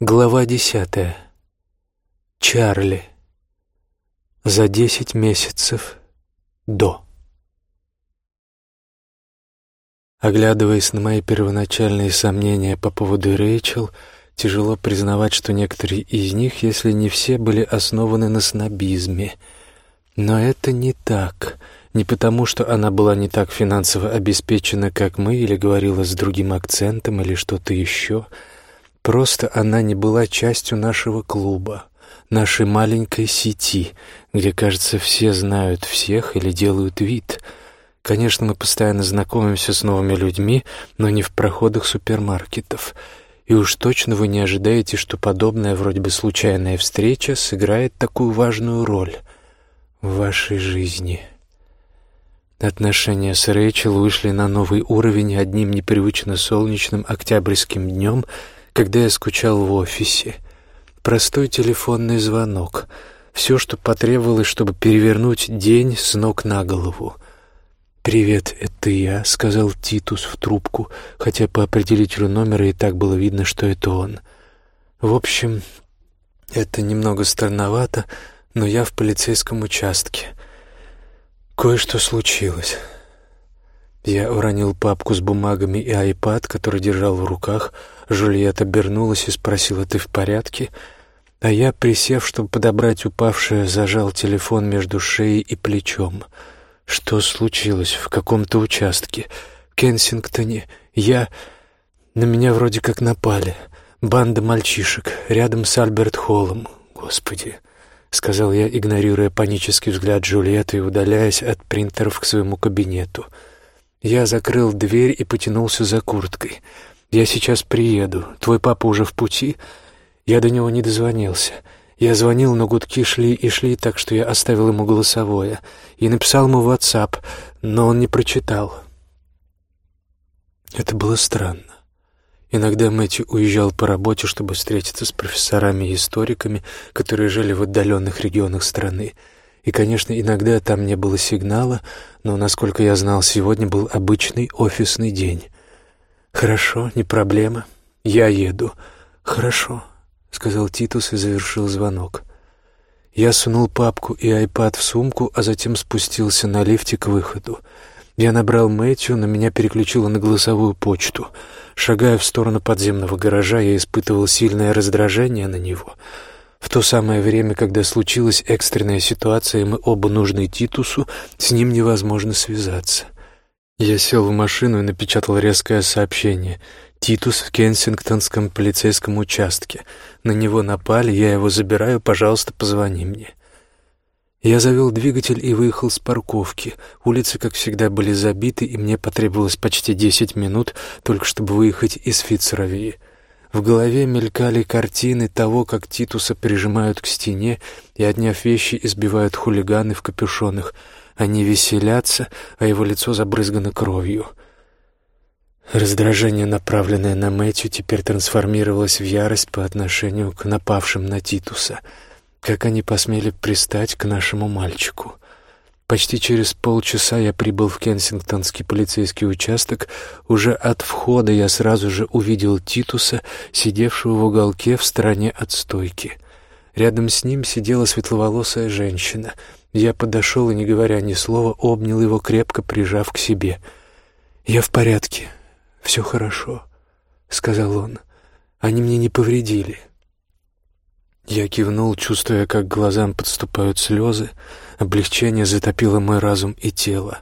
Глава десятая. Чарли. За десять месяцев до. Оглядываясь на мои первоначальные сомнения по поводу Рэйчел, тяжело признавать, что некоторые из них, если не все, были основаны на снобизме. Но это не так. Не потому, что она была не так финансово обеспечена, как мы, или говорила с другим акцентом, или что-то еще — Просто она не была частью нашего клуба, нашей маленькой сети, где, кажется, все знают всех или делают вид. Конечно, мы постоянно знакомимся с новыми людьми, но не в проходах супермаркетов. И уж точно вы не ожидаете, что подобная вроде бы случайная встреча сыграет такую важную роль в вашей жизни. Отношения с Рэйчел вышли на новый уровень одним непривычно солнечным октябрьским днем — когда я скучал в офисе. Простой телефонный звонок. Все, что потребовалось, чтобы перевернуть день с ног на голову. «Привет, это я», — сказал Титус в трубку, хотя по определителю номера и так было видно, что это он. «В общем, это немного странновато, но я в полицейском участке. Кое-что случилось». Я уронил папку с бумагами и айпад, который держал в руках. Жульет обернулась и спросила, «Ты в порядке?» А я, присев, чтобы подобрать упавшее, зажал телефон между шеей и плечом. Что случилось в каком-то участке? В Кенсингтоне. Я... На меня вроде как напали. Банда мальчишек. Рядом с Альберт-Холлом. Господи. — сказал я, игнорируя панический взгляд Джульетты и удаляясь от принтеров к своему кабинету — я закрыл дверь и потянулся за курткой. «Я сейчас приеду. Твой папа уже в пути?» Я до него не дозвонился. Я звонил, но гудки шли и шли, так что я оставил ему голосовое. И написал ему в WhatsApp, но он не прочитал. Это было странно. Иногда Мэтью уезжал по работе, чтобы встретиться с профессорами и историками, которые жили в отдаленных регионах страны. И, конечно, иногда там не было сигнала, но, насколько я знал, сегодня был обычный офисный день. «Хорошо, не проблема. Я еду». «Хорошо», — сказал Титус и завершил звонок. Я сунул папку и айпад в сумку, а затем спустился на лифте к выходу. Я набрал Мэтью, но меня переключило на голосовую почту. Шагая в сторону подземного гаража, я испытывал сильное раздражение на него — в то самое время, когда случилась экстренная ситуация, мы оба нужны Титусу, с ним невозможно связаться. Я сел в машину и напечатал резкое сообщение. «Титус в Кенсингтонском полицейском участке. На него напали, я его забираю, пожалуйста, позвони мне». Я завел двигатель и выехал с парковки. Улицы, как всегда, были забиты, и мне потребовалось почти десять минут, только чтобы выехать из Фицровии. В голове мелькали картины того, как Титуса прижимают к стене и, отняв вещи, избивают хулиганы в капюшонах. Они веселятся, а его лицо забрызгано кровью. Раздражение, направленное на Мэтью, теперь трансформировалось в ярость по отношению к напавшим на Титуса. Как они посмели пристать к нашему мальчику — Почти через полчаса я прибыл в Кенсингтонский полицейский участок. Уже от входа я сразу же увидел Титуса, сидевшего в уголке в стороне от стойки. Рядом с ним сидела светловолосая женщина. Я подошел и, не говоря ни слова, обнял его, крепко прижав к себе. «Я в порядке. Все хорошо», — сказал он. «Они мне не повредили». Я кивнул, чувствуя, как глазам подступают слезы, — Облегчение затопило мой разум и тело.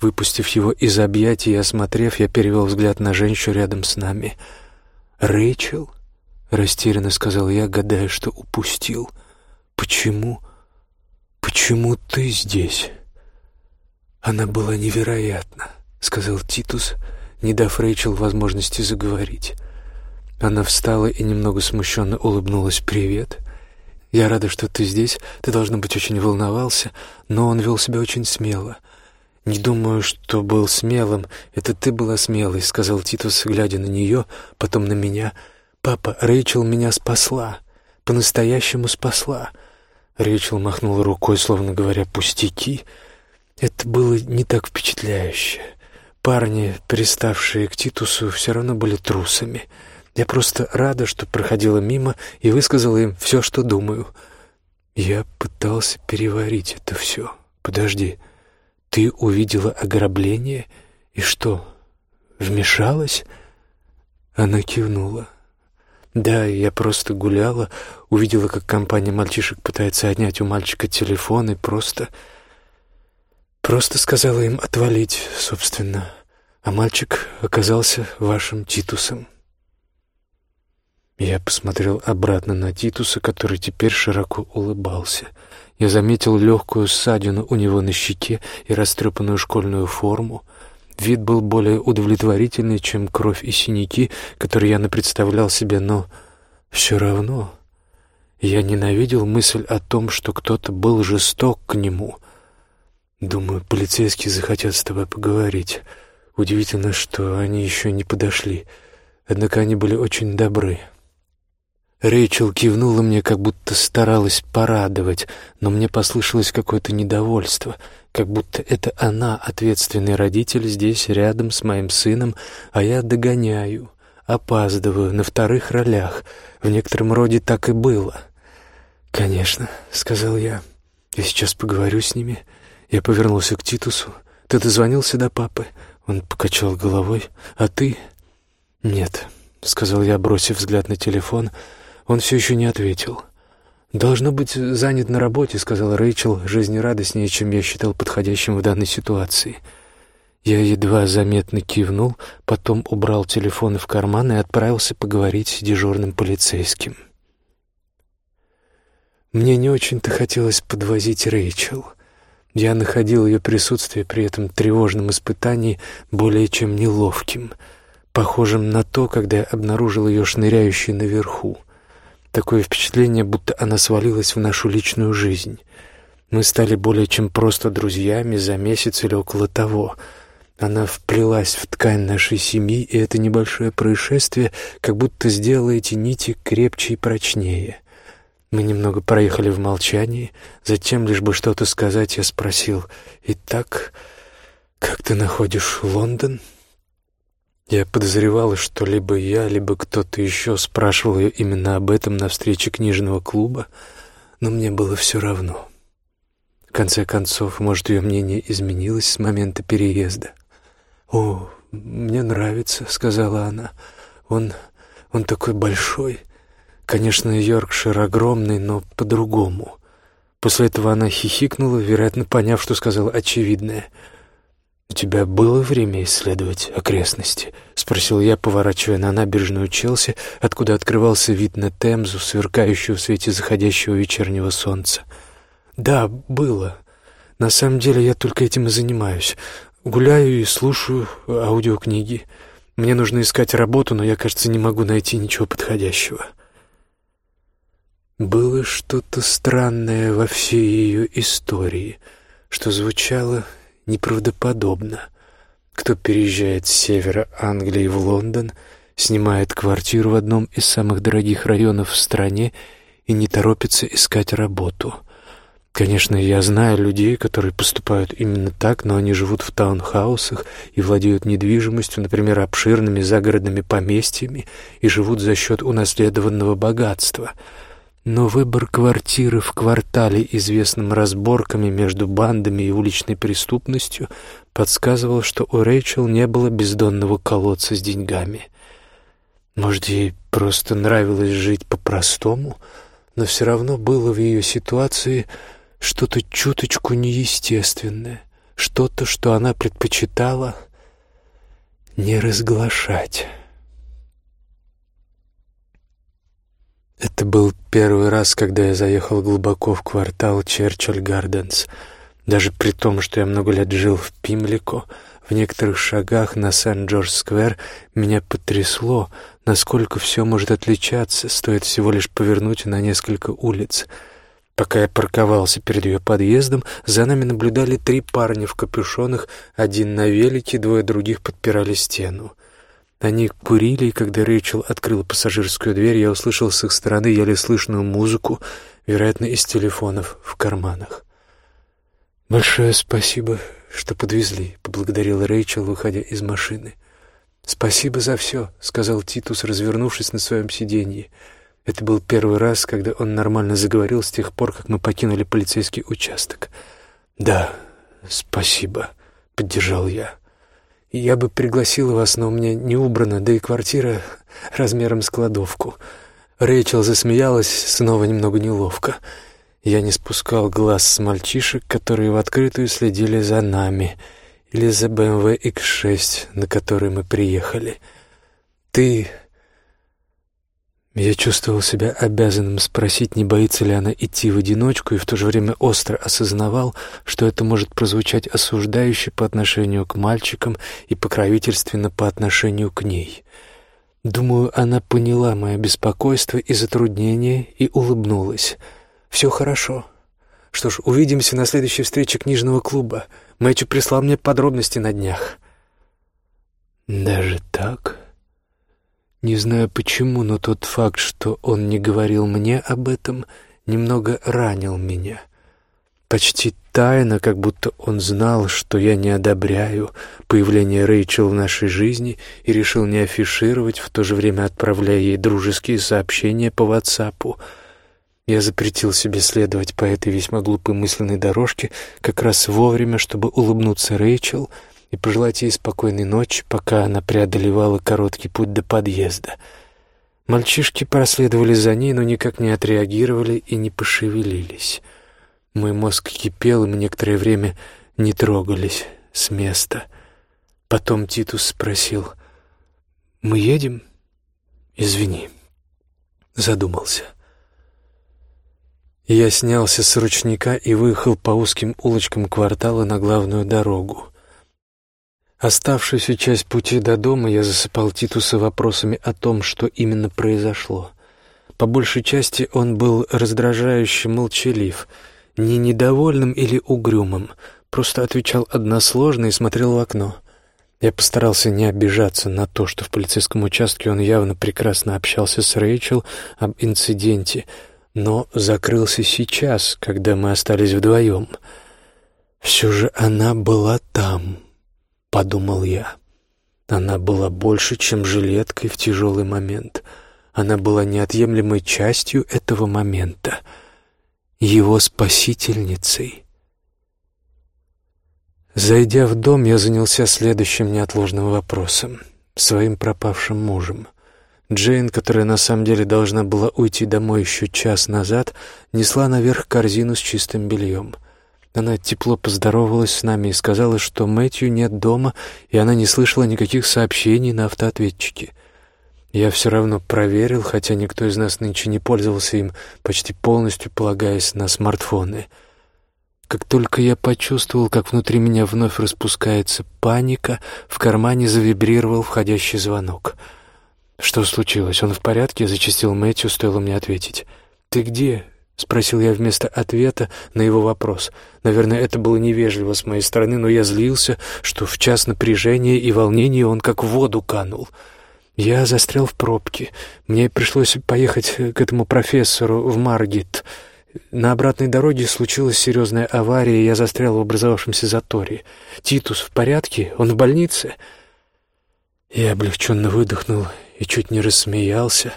Выпустив его из объятий и осмотрев, я перевел взгляд на женщину рядом с нами. «Рэйчел?» — растерянно сказал я, гадая, что упустил. «Почему? Почему ты здесь?» «Она была невероятна», — сказал Титус, не дав Рэйчел возможности заговорить. Она встала и немного смущенно улыбнулась. «Привет». «Я рада, что ты здесь. Ты, должно быть, очень волновался, но он вел себя очень смело». «Не думаю, что был смелым. Это ты была смелой», — сказал Титус, глядя на нее, потом на меня. «Папа, Рэйчел меня спасла. По-настоящему спасла». Рэйчел махнула рукой, словно говоря «пустяки». Это было не так впечатляюще. Парни, приставшие к Титусу, все равно были трусами — Я просто рада, что проходила мимо и высказала им все, что думаю. Я пытался переварить это все. Подожди, ты увидела ограбление и что, вмешалась?» Она кивнула. «Да, я просто гуляла, увидела, как компания мальчишек пытается отнять у мальчика телефон и просто... Просто сказала им отвалить, собственно. А мальчик оказался вашим Титусом». Я посмотрел обратно на Титуса, который теперь широко улыбался. Я заметил легкую ссадину у него на щеке и растрепанную школьную форму — Вид был более удовлетворительный, чем кровь и синяки, которые я напредставлял себе, но все равно я ненавидел мысль о том, что кто-то был жесток к нему. Думаю, полицейские захотят с тобой поговорить. Удивительно, что они еще не подошли. Однако они были очень добры. Рэйчел кивнула мне, как будто старалась порадовать, но мне послышалось какое-то недовольство, как будто это она, ответственный родитель, здесь рядом с моим сыном, а я догоняю, опаздываю на вторых ролях. В некотором роде так и было. «Конечно», — сказал я. «Я сейчас поговорю с ними». Я повернулся к Титусу. «Ты дозвонился до папы?» Он покачал головой. «А ты?» «Нет», — сказал я, бросив взгляд на телефон, — он все еще не ответил. «Должно быть занят на работе», — сказала Рэйчел, жизнерадостнее, чем я считал подходящим в данной ситуации. Я едва заметно кивнул, потом убрал телефон в карман и отправился поговорить с дежурным полицейским. Мне не очень-то хотелось подвозить Рэйчел. Я находил ее присутствие при этом тревожном испытании более чем неловким, похожим на то, когда я обнаружил ее шныряющей наверху. Такое впечатление, будто она свалилась в нашу личную жизнь. Мы стали более чем просто друзьями за месяц или около того. Она вплелась в ткань нашей семьи, и это небольшое происшествие как будто сделало эти нити крепче и прочнее. Мы немного проехали в молчании, затем, лишь бы что-то сказать, я спросил, «Итак, как ты находишь Лондон?» Я подозревала, что либо я, либо кто-то еще спрашивал ее именно об этом на встрече книжного клуба, но мне было все равно. В конце концов, может, ее мнение изменилось с момента переезда. «О, мне нравится», — сказала она. «Он... он такой большой. Конечно, Йоркшир огромный, но по-другому». После этого она хихикнула, вероятно, поняв, что сказала очевидное — «У тебя было время исследовать окрестности?» — спросил я, поворачивая на набережную Челси, откуда открывался вид на Темзу, сверкающую в свете заходящего вечернего солнца. «Да, было. На самом деле я только этим и занимаюсь. Гуляю и слушаю аудиокниги. Мне нужно искать работу, но я, кажется, не могу найти ничего подходящего». Было что-то странное во всей ее истории, что звучало неправдоподобно. Кто переезжает с севера Англии в Лондон, снимает квартиру в одном из самых дорогих районов в стране и не торопится искать работу. Конечно, я знаю людей, которые поступают именно так, но они живут в таунхаусах и владеют недвижимостью, например, обширными загородными поместьями, и живут за счет унаследованного богатства — но выбор квартиры в квартале, известном разборками между бандами и уличной преступностью, подсказывал, что у Рэйчел не было бездонного колодца с деньгами. Может, ей просто нравилось жить по-простому, но все равно было в ее ситуации что-то чуточку неестественное, что-то, что она предпочитала не разглашать. Это был первый раз, когда я заехал глубоко в квартал Черчилль Гарденс. Даже при том, что я много лет жил в Пимлико, в некоторых шагах на Сент-Джордж-сквер меня потрясло, насколько все может отличаться, стоит всего лишь повернуть на несколько улиц. Пока я парковался перед ее подъездом, за нами наблюдали три парня в капюшонах, один на велике, двое других подпирали стену. Они курили, и когда Рэйчел открыла пассажирскую дверь, я услышал с их стороны еле слышную музыку, вероятно, из телефонов в карманах. «Большое спасибо, что подвезли», — поблагодарила Рэйчел, выходя из машины. «Спасибо за все», — сказал Титус, развернувшись на своем сиденье. Это был первый раз, когда он нормально заговорил с тех пор, как мы покинули полицейский участок. «Да, спасибо», — поддержал я. «Я бы пригласила вас, но у меня не убрано, да и квартира размером с кладовку». Рэйчел засмеялась снова немного неловко. Я не спускал глаз с мальчишек, которые в открытую следили за нами — или за BMW X6, на который мы приехали. Ты... Я чувствовал себя обязанным спросить, не боится ли она идти в одиночку, и в то же время остро осознавал, что это может прозвучать осуждающе по отношению к мальчикам и покровительственно по отношению к ней. Думаю, она поняла мое беспокойство и затруднение и улыбнулась. «Все хорошо. Что ж, увидимся на следующей встрече книжного клуба. Мэтью прислал мне подробности на днях». «Даже так?» Не знаю почему, но тот факт, что он не говорил мне об этом, немного ранил меня. Почти тайно, как будто он знал, что я не одобряю появление Рэйчел в нашей жизни и решил не афишировать, в то же время отправляя ей дружеские сообщения по ватсапу — я запретил себе следовать по этой весьма глупой мысленной дорожке как раз вовремя, чтобы улыбнуться Рэйчел и пожелать ей спокойной ночи, пока она преодолевала короткий путь до подъезда. Мальчишки проследовали за ней, но никак не отреагировали и не пошевелились. Мой мозг кипел, и мы некоторое время не трогались с места. Потом Титус спросил, «Мы едем?» «Извини». Задумался. Я снялся с ручника и выехал по узким улочкам квартала на главную дорогу. Оставшуюся часть пути до дома я засыпал Титуса вопросами о том, что именно произошло. По большей части он был раздражающе молчалив, не недовольным или угрюмым, просто отвечал односложно и смотрел в окно. Я постарался не обижаться на то, что в полицейском участке он явно прекрасно общался с Рэйчел об инциденте — но закрылся сейчас, когда мы остались вдвоем. Все же она была там, подумал я. Она была больше, чем жилеткой в тяжелый момент. Она была неотъемлемой частью этого момента, его спасительницей. Зайдя в дом, я занялся следующим неотложным вопросом — своим пропавшим мужем. Джейн, которая на самом деле должна была уйти домой еще час назад, несла наверх корзину с чистым бельем. Она тепло поздоровалась с нами и сказала, что Мэтью нет дома, и она не слышала никаких сообщений на автоответчике. Я все равно проверил, хотя никто из нас нынче не пользовался им, почти полностью полагаясь на смартфоны. Как только я почувствовал, как внутри меня вновь распускается паника, в кармане завибрировал входящий звонок — «Что случилось? Он в порядке?» — зачастил Мэтью, стоило мне ответить. «Ты где?» — спросил я вместо ответа на его вопрос. Наверное, это было невежливо с моей стороны, но я злился, что в час напряжения и волнения он как в воду канул. Я застрял в пробке. Мне пришлось поехать к этому профессору в Маргит. На обратной дороге случилась серьезная авария, и я застрял в образовавшемся заторе. «Титус в порядке? Он в больнице?» Я облегченно выдохнул и чуть не рассмеялся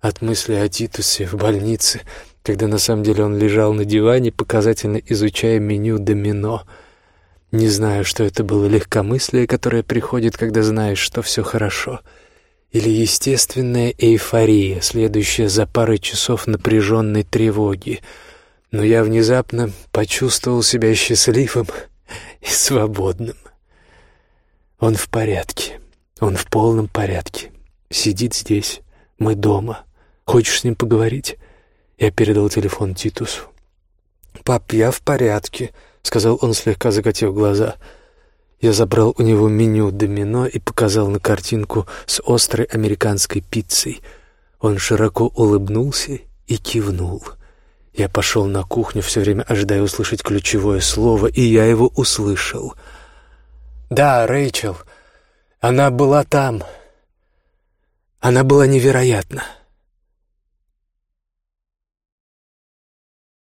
от мысли о Титусе в больнице, когда на самом деле он лежал на диване, показательно изучая меню домино. Не знаю, что это было легкомыслие, которое приходит, когда знаешь, что все хорошо, или естественная эйфория, следующая за парой часов напряженной тревоги. Но я внезапно почувствовал себя счастливым и свободным. Он в порядке. Он в полном порядке. Сидит здесь. Мы дома. Хочешь с ним поговорить?» Я передал телефон Титусу. «Пап, я в порядке», — сказал он, слегка закатив глаза. Я забрал у него меню домино и показал на картинку с острой американской пиццей. Он широко улыбнулся и кивнул. Я пошел на кухню, все время ожидая услышать ключевое слово, и я его услышал. «Да, Рэйчел, она была там. Она была невероятна.